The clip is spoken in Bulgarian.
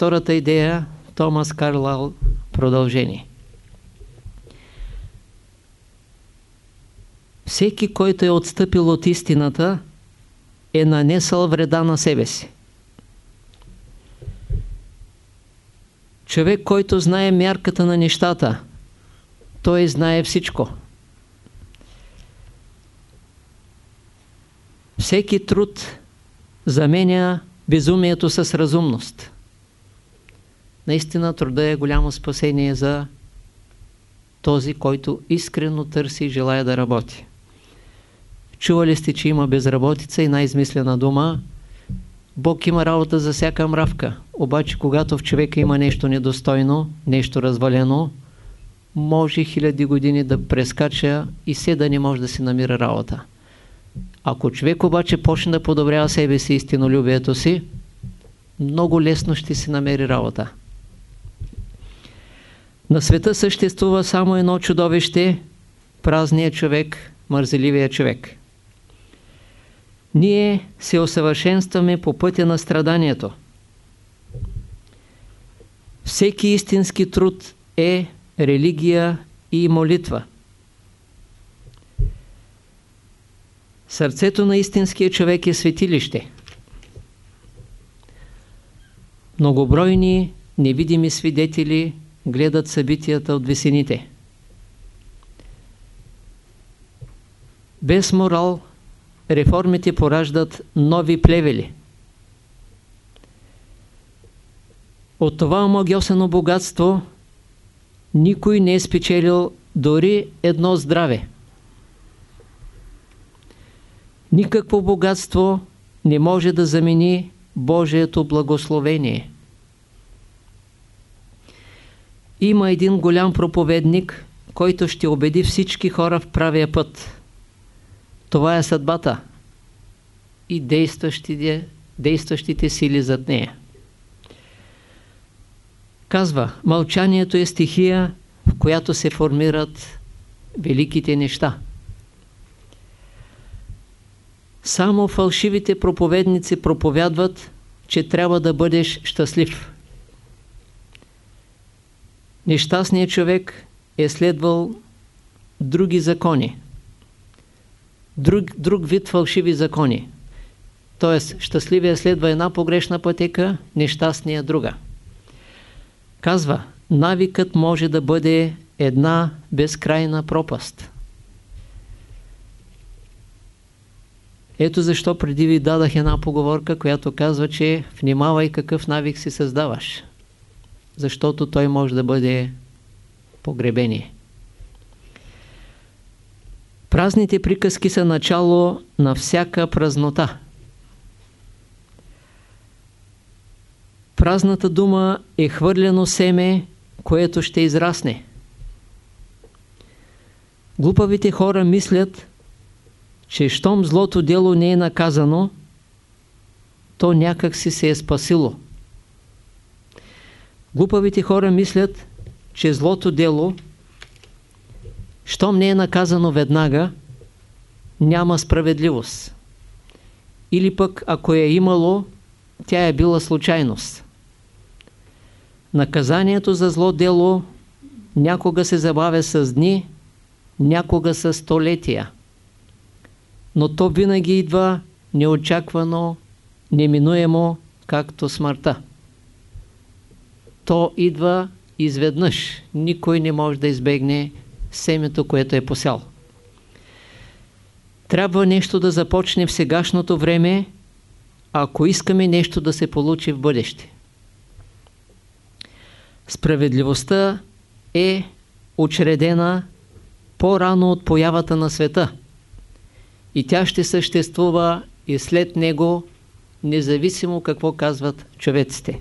втората идея, Томас Карлал, продължение. Всеки, който е отстъпил от истината, е нанесъл вреда на себе си. Човек, който знае мярката на нещата, той знае всичко. Всеки труд заменя безумието с разумност. Наистина труда е голямо спасение за този, който искрено търси и желая да работи. Чували сте, че има безработица и най-измислена дума Бог има работа за всяка мравка. Обаче, когато в човека има нещо недостойно, нещо развалено, може хиляди години да прескача и се да не може да си намира работа. Ако човек обаче почне да подобрява себе си истинолюбието си, много лесно ще си намери работа. На света съществува само едно чудовище, празният човек, мързеливия човек. Ние се усъвършенстваме по пътя на страданието. Всеки истински труд е религия и молитва. Сърцето на истинския човек е светилище. Многобройни невидими свидетели гледат събитията от весените. Без морал реформите пораждат нови плевели. От това омагиосено богатство никой не е спечелил дори едно здраве. Никакво богатство не може да замени Божието благословение. Има един голям проповедник, който ще убеди всички хора в правия път. Това е съдбата и действащите, действащите сили зад нея. Казва, мълчанието е стихия, в която се формират великите неща. Само фалшивите проповедници проповядват, че трябва да бъдеш щастлив. Нещастният човек е следвал други закони друг, друг вид фалшиви закони. Тоест, щастливия следва една погрешна пътека, нещастния друга. Казва, навикът може да бъде една безкрайна пропаст. Ето защо преди ви дадах една поговорка, която казва, че внимавай какъв навик си създаваш. Защото той може да бъде погребение. Празните приказки са начало на всяка празнота. Празната дума е хвърлено семе, което ще израсне. Глупавите хора мислят, че щом злото дело не е наказано, то някак си се е спасило. Глупавите хора мислят, че злото дело щом не е наказано веднага, няма справедливост. Или пък, ако е имало, тя е била случайност. Наказанието за зло дело някога се забавя с дни, някога с столетия. Но то винаги идва неочаквано, неминуемо, както смъртта. То идва изведнъж. Никой не може да избегне семето, което е посял. Трябва нещо да започне в сегашното време, ако искаме нещо да се получи в бъдеще. Справедливостта е учредена по-рано от появата на света и тя ще съществува и след него, независимо какво казват човеците.